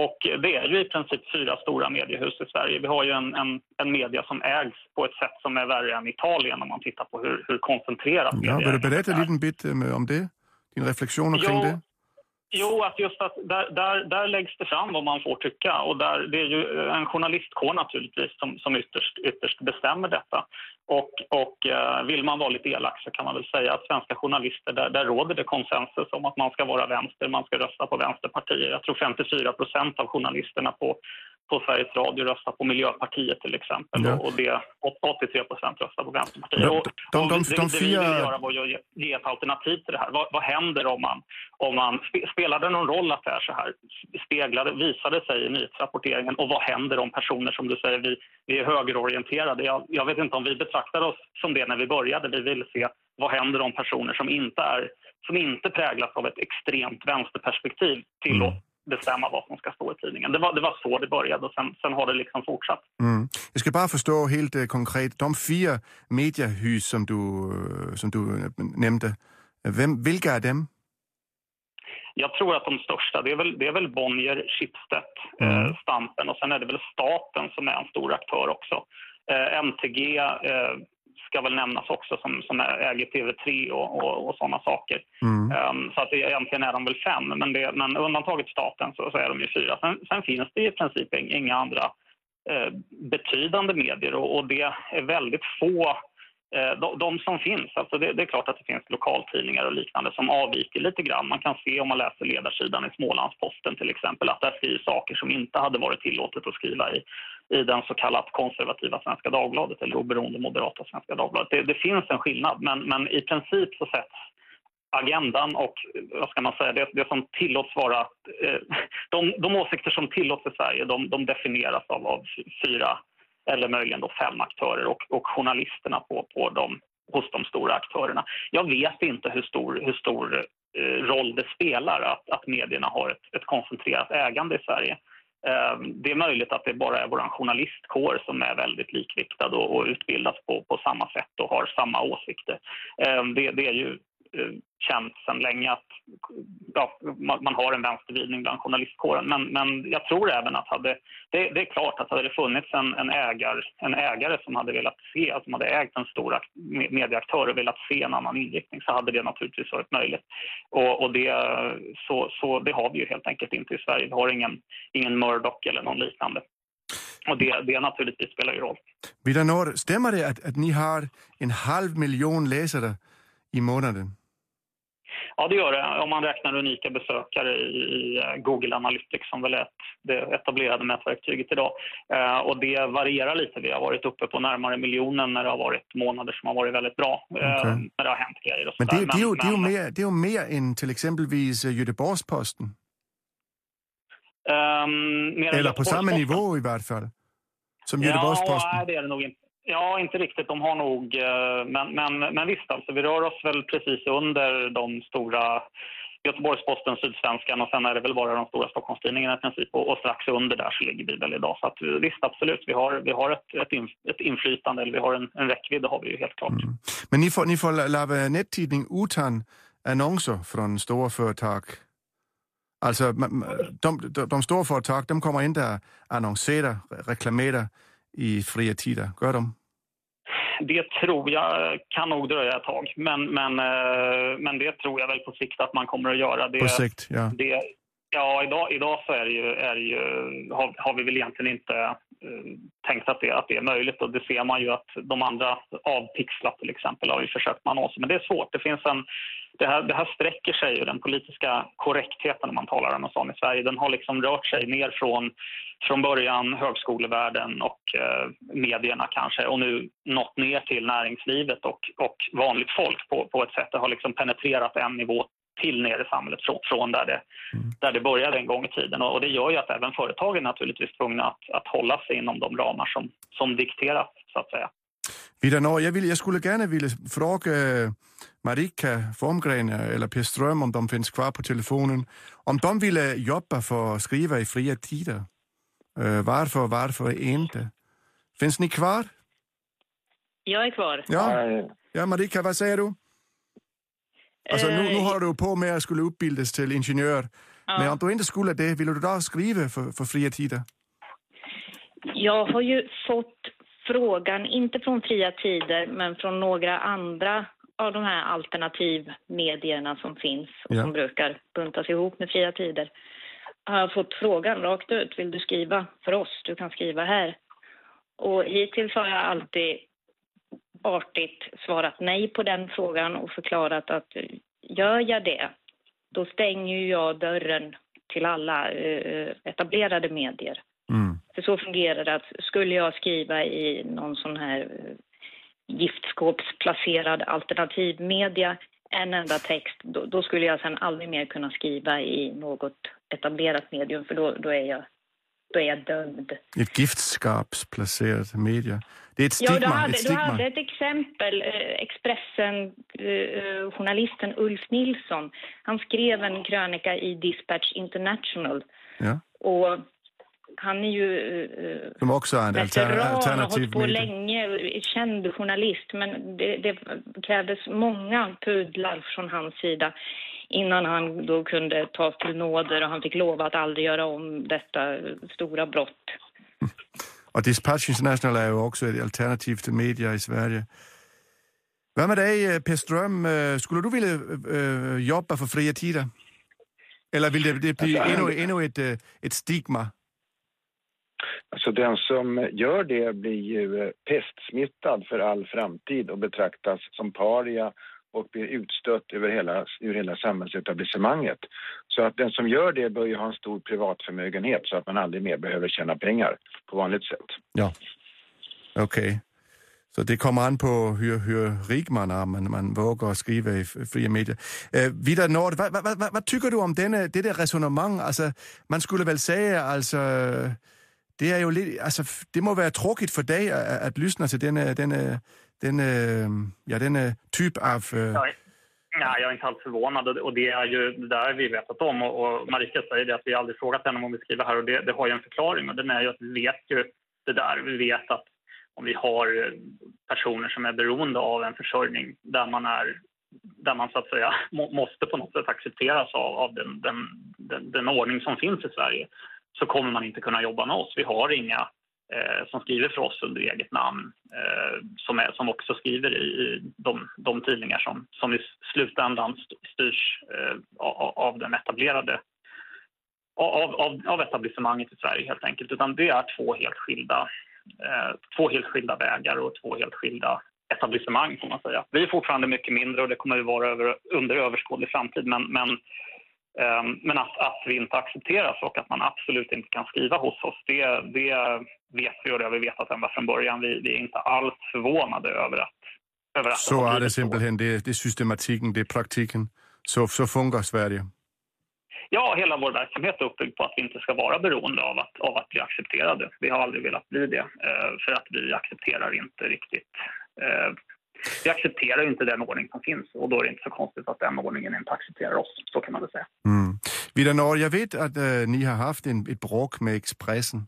Och det är ju i princip fyra stora mediehus i Sverige. Vi har ju en, en, en media som ägs på ett sätt som är värre än Italien om man tittar på hur, hur koncentrerat Ja, media vil du berätta är. bit øh, om det? Dina reflektioner kring Jo, det? Jo, att just att där, där, där läggs det fram vad man får tycka. Och där, det är ju eh, en journalistkår naturligtvis som, som ytterst, ytterst bestämmer detta. Och, och eh, vill man vara lite elak så kan man väl säga att svenska journalister, där, där råder det konsensus om att man ska vara vänster, man ska rösta på vänsterpartier. Jag tror 54 procent av journalisterna på, på Sveriges Radio röstar på Miljöpartiet till exempel. Ja. Och, det, 83 procent röstar på Vänsterpartiet. De- de- och de- det, de det vi vill fyra- göra var att ge, ge ett alternativ till det här. Vad, vad händer om man, om man spe- spelar det någon roll att det är så här? Speglade, visade sig i nyhetsrapporteringen och vad händer om personer som du säger, vi, vi är högerorienterade. Jag, jag vet inte om vi betraktar oss som det när vi började. Vi vill se vad händer om personer som inte, är, som inte präglas av ett extremt vänsterperspektiv tillåts bestämma vad som ska stå i tidningen. Det var, det var så det började och sen, sen har det liksom fortsatt. Mm. Jag ska bara förstå helt øh, konkret, de fyra mediehus som du, øh, som du øh, nämnde, vem, vilka är dem? Jag tror att de största, det är väl, det är väl Bonnier, Schibsted, Mm. eh, Stampen och sen är det väl staten som är en stor aktör också. Eh, MTG eh, ska väl nämnas också som, som äger TV3 och, och, och sådana saker. Mm. Um, så att det, egentligen är de väl fem, men, det, men undantaget staten så, så är de ju fyra. Sen, sen finns det i princip ing- inga andra eh, betydande medier och, och det är väldigt få Eh, de, de som finns, alltså det, det är klart att det finns lokaltidningar och liknande som avviker lite grann. Man kan se om man läser ledarsidan i Smålandsposten till exempel att där skrivs saker som inte hade varit tillåtet att skriva i, i den så kallat konservativa Svenska Dagbladet eller oberoende moderata Svenska Dagbladet. Det, det finns en skillnad, men, men i princip så sätts agendan och vad ska man säga, det, det som tillåts vara... Eh, de, de åsikter som tillåts i Sverige de, de definieras av, av fyra eller möjligen då fem aktörer och, och journalisterna på, på de, hos de stora aktörerna. Jag vet inte hur stor, hur stor eh, roll det spelar att, att medierna har ett, ett koncentrerat ägande i Sverige. Ehm, det är möjligt att det bara är vår journalistkår som är väldigt likriktad och, utbildas på, på samma sätt och har samma åsikter. Ehm, det, det är ju Eh, känt sedan länge att ja, man, har en vänstervridning bland journalistkåren. Men, men jag tror även att hade, det, det är klart att hade det funnits en, en, ägar, en ägare som hade velat se, alltså som hade ägt en stor medieaktör och velat se en annan inriktning så hade det naturligtvis varit möjligt. Och, och det, så, så det har vi ju helt enkelt inte i Sverige. Vi har ingen, ingen Murdoch eller någon liknande. och det, det naturligtvis spelar ju roll. Vidar Nord, stämmer det att, att ni har en halv miljon läsare i månaden? Ja, det gör det. Om man räknar unika besökare i Google Analytics som väl är det etablerade mätverktyget idag. Eh, och det varierar lite. Vi har varit uppe på närmare miljonen när det har varit månader som har varit väldigt bra. Eh, okay. När det har hänt grejer. Och men det, det, är ju, det, är ju mer, det är ju mer än till exempelvis Göteborgs-Posten. Um, Eller på samma nivå i varje fall. Som Göteborgs-Posten. Ja, det är det nog inte. Ja, inte riktigt. De har nog... Eh, men, men, men visst, alltså, vi rör oss väl precis under de stora Göteborgs-Posten, Sydsvenskan och sen är det väl bara de stora Stockholmstidningarna i princip. Och, och strax under där så ligger vi väl idag. Så att, eh, visst, absolut, vi har, vi har ett, ett, inf, ett inflytande, eller vi har en, en räckvidd, det har vi ju helt klart. Mm. Men ni får, ni får lava nättidning utan annonser från stora företag? Alltså, de, de, de stora företag, de kommer inte att annonsera, reklamera i fria tider? Gör de? Det tror jag kan nog dröja ett tag, men, men, eh, men det tror jag väl på sikt att man kommer att göra. Det, på sikt, ja. Det, ja, idag, idag så är det ju, är det ju, har, har vi väl egentligen inte uh, tänkt att det, att det är möjligt och det ser man ju att de andra avpixlat till exempel har ju försökt man annonser, men det är svårt. Det finns en det här, det här sträcker sig ju, den politiska korrektheten när man talar om Amazon i Sverige, den har liksom rört sig ner från, från början högskolevärlden och eh, medierna kanske och nu nått ner till näringslivet och, och vanligt folk på, på ett sätt. Det har liksom penetrerat en nivå till ner i samhället från, från där, det, mm. där det började en gång i tiden. Och, och, det gör ju att även företagen är naturligtvis tvungna att, att hålla sig inom de ramar som, som dikteras, så att säga. Vidar jag, vill, jag skulle gärna vilja fråga Marika Formgren eller Per Ström, om de finns kvar på telefonen, om de ville jobba för att skriva i fria tider. Uh, varför, varför inte? Finns ni kvar? Jag är kvar. Ja, ja Marika, vad säger du? Alltså, nu, nu eh, har du på med att skulle utbildas till ingenjör. Ja. Men om du inte skulle det, vill du då skriva för, för fria tider? Jag har ju fått frågan, inte från Fria Tider, men från några andra av de här alternativmedierna som finns och ja. som brukar buntas ihop med Fria Tider har jag fått frågan rakt ut, vill du skriva för oss? Du kan skriva här. Och hittills har jag alltid artigt svarat nej på den frågan och förklarat att gör jag det, då stänger jag dörren till alla uh, etablerade medier. Mm. För så fungerar det att skulle jag skriva i någon sån här uh, giftskåpsplacerad alternativmedia en enda text, då, då, skulle jag sen aldrig mer kunna skriva i något etablerat medium för då, då är jag då är jag dömd. Ett giftskapsplacerat media. Det är ett stigma. Ja, du hade, ett, stigma. Du hade ett exempel. Expressen-journalisten eh, Ulf Nilsson. Han skrev en krönika i Dispatch International. Ja. Och han är ju uh, Som också är en veteran alternativ och hållit på länge, känd journalist. Men det, det krävdes många pudlar från hans sida innan han då kunde tas till nåder och han fick lova att aldrig göra om detta stora brott. Och Dispatch International är ju också ett alternativ till media i Sverige. Vad med dig, eh, Per Ström? Eh, skulle du vilja uh, jobba för fria tider? Eller vill det, det bli alltså, ännu, ännu ett, ett stigma? Alltså den som gör det blir ju pestsmittad för all framtid och betraktas som paria och blir utstött över hela, ur hela samhällsetablissemanget. Så att den som gör det bör ju ha en stor privatförmögenhet så att man aldrig mer behöver tjäna pengar på vanligt sätt. Ja, okej. Okay. Så det kommer an på hur, hur rik man är, men man vågar skriva i fria medier. Eh, Vidar Nord, vad, vad, vad, vad, tycker du om denne, det där resonemang? Alltså, man skulle väl säga, alltså, det är ju lite, alltså, det må vara tråkigt för dig att, att lyssna till denna, denna den, ja, typ av... Ja, Nej, jag är inte alls förvånad och det är ju det där vi vetat om och, och Marika säger det att vi aldrig frågat henne om vi skriver här och det, det har ju en förklaring och den är ju att vi vet ju det där. Vi vet att om vi har eh, personer som är beroende av en försörjning där man är där man så att säga måste på något sätt accepteras av, av den, den, den, den ordning som finns i Sverige så kommer man inte kunna jobba med oss. Vi har inga eh, som skriver för oss under eget namn eh, som, är, som också skriver i de, de tidningar som, som i slutändan styrs eh, av, av den etablerade av, av, av etablissemanget i Sverige helt enkelt. Utan det är två helt skilda, eh, två helt skilda vägar och två helt skilda etablissemang får man säga. Vi är fortfarande mycket mindre och det kommer att vara över, under överskådlig framtid men, men, eh, men att, att vi inte accepteras och att man absolut inte kan skriva hos oss det, det vet vi och det har vi vetat ända från början. Vi, vi är inte alls förvånade över att, över att Så är det simpelthen, det, det är systematiken, det är praktiken. Så, så funkar Sverige. Ja, hela vår verksamhet är uppbyggd på att vi inte ska vara beroende av att, av att bli accepterade. Vi har aldrig velat bli det, eh, för att vi accepterar inte riktigt eh, vi accepterar inte den ordning som finns och då är det inte så konstigt att den ordningen inte accepterar oss, så kan man väl säga. Mm. Vidar jag vet att äh, ni har haft en, ett bråk med Expressen.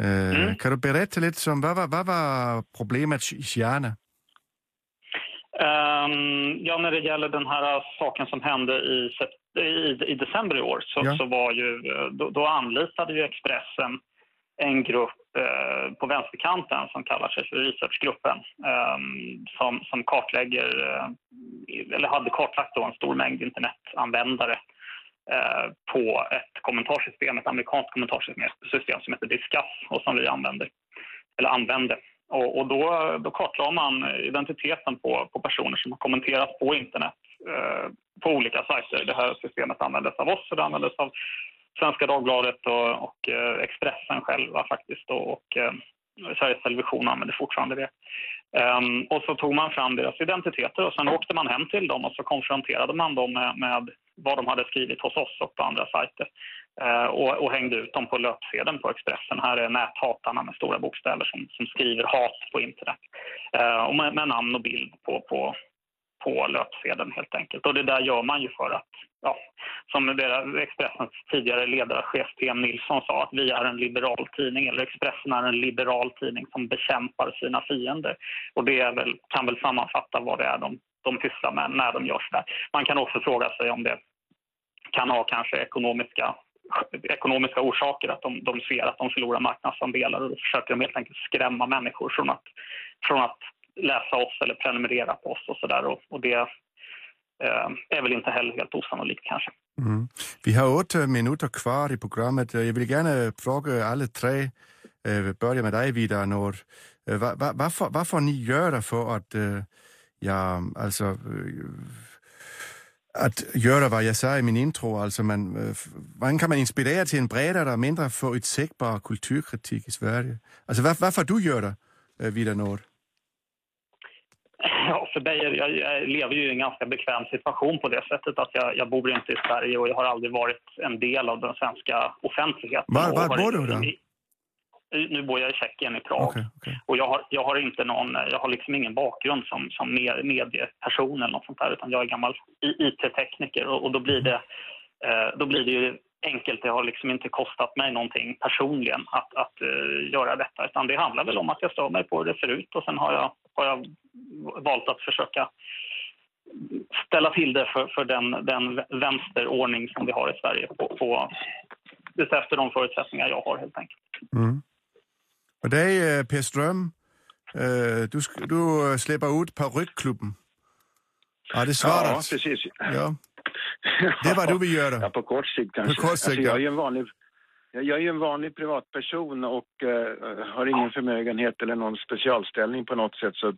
Äh, mm. Kan du berätta lite om vad var, vad var problemet i Kärna? Um, ja, när det gäller den här saken som hände i, i, i december i år så, ja. så var ju, då, då anlitade ju Expressen en grupp eh, på vänsterkanten som kallar sig för Researchgruppen eh, som, som kartlägger, eh, eller hade kartlagt en stor mängd internetanvändare eh, på ett kommentarsystem, ett amerikanskt kommentarsystem som heter Discuss och som vi använder, eller använde. Och, och då, då kartlade man identiteten på, på personer som har kommenterat på internet eh, på olika sajter. Det här systemet användes av oss och det användes av Svenska Dagbladet och, och eh, Expressen själva faktiskt och, och eh, Sveriges Television använder fortfarande det. Um, och så tog man fram deras identiteter och sen åkte man hem till dem och så konfronterade man dem med, med vad de hade skrivit hos oss och på andra sajter uh, och, och, hängde ut dem på löpsedeln på Expressen. Här är näthatarna med stora bokstäver som, som skriver hat på internet uh, och med, med, namn och bild på, på, på löpsedeln helt enkelt. Och det där gör man ju för att, ja, som Expressens tidigare ledarchef PM Nilsson sa, att vi är en liberal tidning, eller Expressen är en liberal tidning som bekämpar sina fiender. Och det är väl, kan väl sammanfatta vad det är de, de pysslar med när de gör så där. Man kan också fråga sig om det kan ha kanske ekonomiska ekonomiska orsaker, att de, de ser att de förlorar marknadsandelar och då försöker de helt enkelt skrämma människor från att, från att läsa oss eller prenumerera på oss och sådär. Och, och det eh, är väl inte heller helt osannolikt kanske. Mm. Vi har åtta minuter kvar i programmet. Jag vill gärna fråga alla tre, eh, Vi börja med dig Vidar Nord. Eh, va, va, varför, vad får ni göra för att, eh, ja, alltså, att göra vad jag sa i min intro, alltså man, man kan man inspirera till en bredare och mindre förutsägbar kulturkritik i Sverige? Alltså vad, vad får du göra, Vidar Nord? Ja, för mig, jag, jag, lever ju i en ganska bekväm situation på det sättet att jag, jag bor inte i Sverige och jag har aldrig varit en del av den svenska offentligheten. Var, var bor du då? nu bor jag i Tjeckien, i Prag. Okay, okay. Och jag har, jag har inte någon, jag har liksom ingen bakgrund som, som medieperson eller något sånt där, utan jag är gammal IT-tekniker och, och, då blir det, eh, då blir det ju enkelt. Det har liksom inte kostat mig någonting personligen att, att uh, göra detta, utan det handlar väl om att jag stör mig på hur det ser ut och sen har jag, har jag valt att försöka ställa till det för, för den, den vänsterordning som vi har i Sverige på, på, efter de förutsättningar jag har helt enkelt. Mm. Och dig, eh, Per Ström, eh, du, du släpper ut parykklubben. Ja, det svarat. Ja, precis. Ja. Det är vad du vill göra? Ja, på kort sikt kanske. På kort sikt, alltså, jag är ju en vanlig jag är ju en vanlig privatperson och uh, har ingen förmögenhet eller någon specialställning på något sätt. Så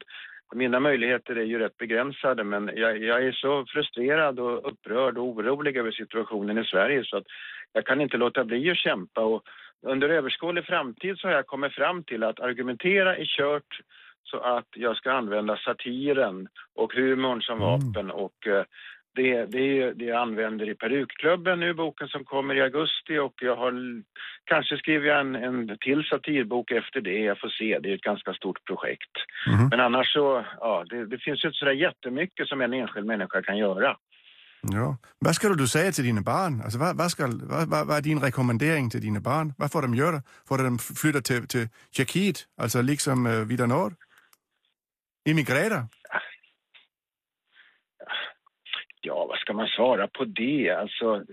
mina möjligheter är ju rätt begränsade men jag, jag, är så frustrerad och upprörd och orolig över situationen i Sverige så att jag kan inte låta bli att kämpa. Och under överskådlig framtid så har jag kommit fram till att argumentera är kört så att jag ska använda satiren och humorn som mm. vapen och uh, det, det, det jag använder i Perukklubben nu, boken som kommer i augusti och jag har kanske skriver jag en, en till satirbok efter det. Jag får se, det är ett ganska stort projekt. Mm. Men annars så, ja, det, det finns ju inte sådär jättemycket som en enskild människa kan göra. Ja. Vad ska du säga till dina barn? Alltså, vad, vad, ska, vad, vad, är din rekommendering till dina barn? Vad får de göra? Får de flytta till, till Tjeckiet, alltså liksom uh, vidare norr? Immigrera? Ja, vad ska man svara på det? Alltså...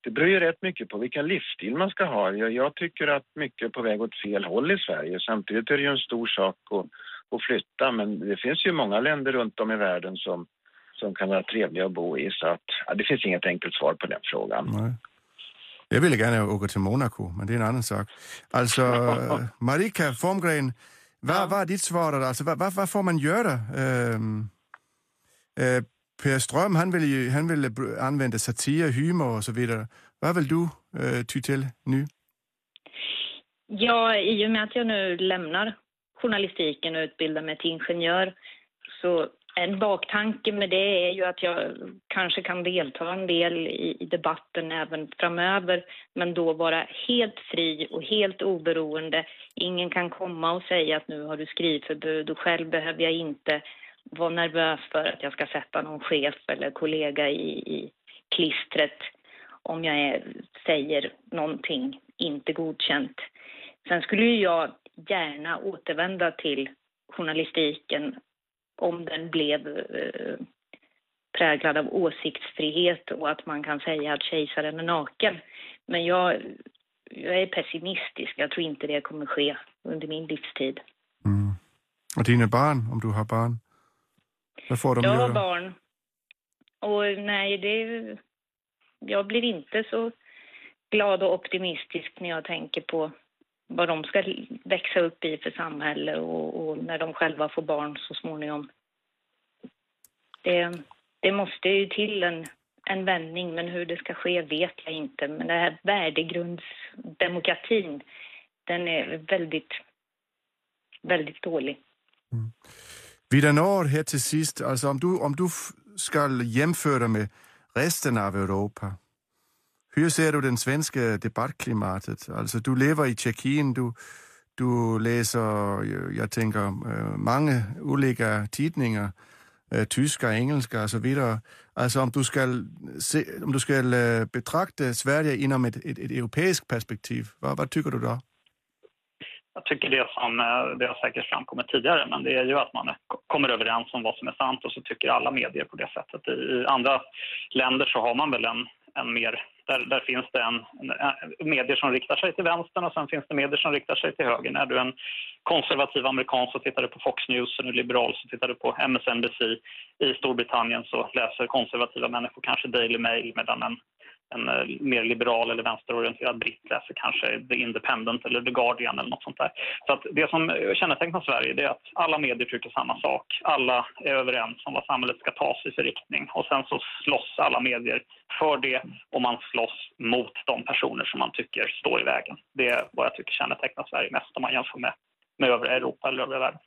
Det beror ju rätt mycket på vilken livsstil man ska ha. Jag, jag, tycker att mycket är på väg åt fel håll i Sverige. Samtidigt är det ju en stor sak att, att flytta men det finns ju många länder runt om i världen som, som kan vara trevliga att bo i. Så att, ja, det finns inget enkelt svar på den frågan. Nej. Jag vill gärna åka till Monaco, men det är en annan sak. Alltså, [laughs] Marika Formgren, vad, ja. vad är ditt svar? Alltså, vad, vad, vad får man göra? Um, Øh, per Ström, han ville ju han vill øh, använda satir, humor och så vidare. Vad vill du uh, ty till nu? Ja, i och med att jag nu lämnar journalistiken och utbildar mig till ingenjör så en baktanke med det är ju att jag kanske kan delta en del i, debatten även framöver, men då vara helt fri och helt oberoende. Ingen kan komma och säga att nu har du skrivförbud och själv behöver jag inte vara nervös för att jag ska sätta någon chef eller kollega i, i klistret om jag är, säger någonting inte godkänt. Sen skulle jag gärna återvända till journalistiken om den blev eh, präglad av åsiktsfrihet och att man kan säga att kejsaren är naken. Men jag, jag är pessimistisk. Jag tror inte det kommer ske under min livstid. Mm. Och dina barn, om du har barn? Vad får de Jag göra? har barn. Och nej, det... Jag blir inte så glad och optimistisk när jag tänker på vad de ska växa upp i för samhälle och, och när de själva får barn så småningom. Det, det måste ju till en, en vändning, men hur det ska ske vet jag inte. Men den här värdegrundsdemokratin, den är väldigt, väldigt dålig. Mm. Vida Nord här till sist, alltså om du, om du ska jämföra med resten av Europa, hur ser du den svenska debattklimatet? Alltså du lever i Tjeckien, du, du läser, øh, jag tänker, øh, många olika tidningar, øh, tyska, engelska och så vidare. Alltså om du ska, se, om du ska betrakta Sverige inom ett, ett, ett europeiskt perspektiv, vad, vad tycker du då? Jag tycker det som eh, det har säkert framkommit tidigare, men det är ju att man kommer överens om vad som är sant och så tycker alla medier på det sättet. I andra länder så har man väl en, en mer där, där finns det en, en, medier som riktar sig till vänstern och sen finns det medier som riktar sig till höger. Är du en konservativ amerikan så tittar du på Fox News, är du liberal så tittar du på MSNBC. I Storbritannien så läser konservativa människor kanske Daily Mail medan en en eh, mer liberal eller vänsterorienterad britt läser kanske The Independent eller The Guardian eller något sånt där. Så att det som kännetecknar Sverige det är att alla medier tycker samma sak. Alla är överens om vad samhället ska ta sig för riktning och sen så slåss alla medier för det och man slåss mot de personer som man tycker står i vägen. Det är vad jag tycker kännetecknar Sverige mest om man jämför med, med övriga Europa eller övriga världen.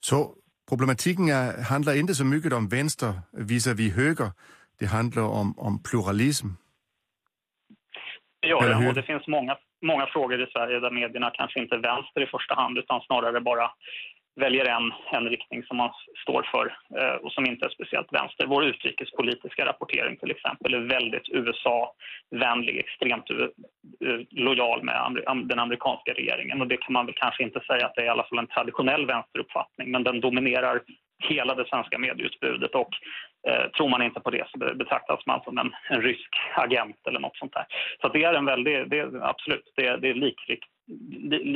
Så problematiken är, handlar inte så mycket om vänster visavi höger. Det handlar om, om pluralism det och det finns många, många frågor i Sverige där medierna kanske inte vänster i första hand utan snarare bara väljer en, en riktning som man står för eh, och som inte är speciellt vänster. Vår utrikespolitiska rapportering till exempel är väldigt USA-vänlig, extremt uh, lojal med amer den amerikanska regeringen. Och det kan man väl kanske inte säga att det är i alla fall en traditionell vänsteruppfattning men den dominerar hela det svenska medieutbudet och eh, tror man inte på det så betraktas man som en, en rysk agent eller något sånt där. Så det är en väldigt, det är, absolut, det, det är likrikt,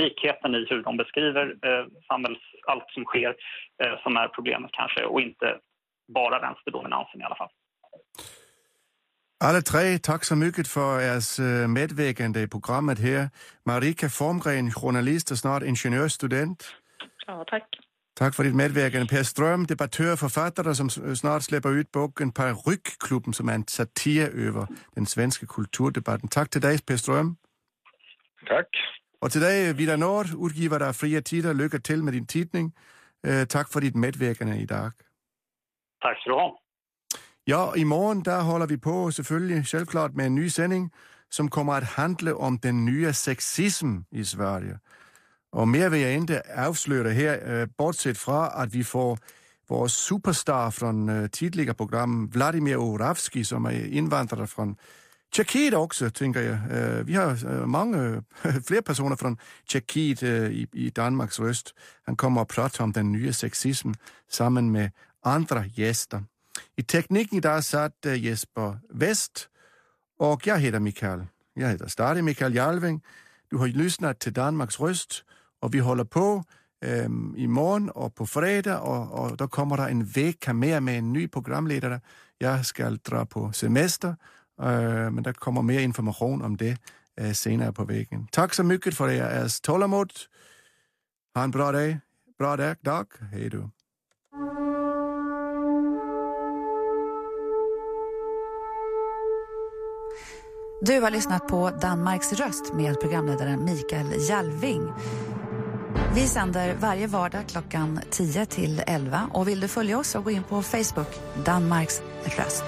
likheten i hur de beskriver eh, samhälls, allt som sker eh, som är problemet kanske och inte bara vänsterdominansen i alla fall. Alla tre, tack så mycket för ers eh, medverkande i programmet här. Marika Formgren, journalist och snart ingenjörsstudent. Ja, tack. Tack för ditt medverkande. Per Ström, debattör och författare som snart släpper ut boken Parykklubben som är en satir över den svenska kulturdebatten. Tack till dig Per Ström. Tack. Och till dig Vida Nord, utgivare av Fria Tider. Lycka till med din tidning. Uh, tack för ditt medverkande idag. Tack ska du ha. Ja, imorgon där håller vi på selvfølgelig, självklart med en ny sändning som kommer att handla om den nya sexism i Sverige. Och mer vill jag inte avslöja här, øh, bortsett från att vi får vår superstar från øh, tidigare program, Vladimir Oravski, som är invandrare från Tjeckiet också, tänker jag. Øh, vi har øh, många [laughs] fler personer från Tjeckiet øh, i, i Danmarks röst. Han kommer att prata om den nya sexismen samman med andra gäster. I tekniken idag satt øh, Jesper West och jag heter Mikael. Jag heter stadig Mikael Jalving. Du har lyssnat till Danmarks röst och vi håller på um, imorgon och på fredag och, och då kommer det en vecka mer med en ny programledare. Jag ska dra på semester, uh, men det kommer mer information om det øh, uh, senare på veckan. Tack så mycket för ert tålamod. Ha en bra dag. Bra dag. dag. Hej då. Du har lyssnat på Danmarks röst med programledaren Mikael Jalving. Vi sänder varje vardag klockan 10 till 11 och vill du följa oss så gå in på Facebook, Danmarks röst.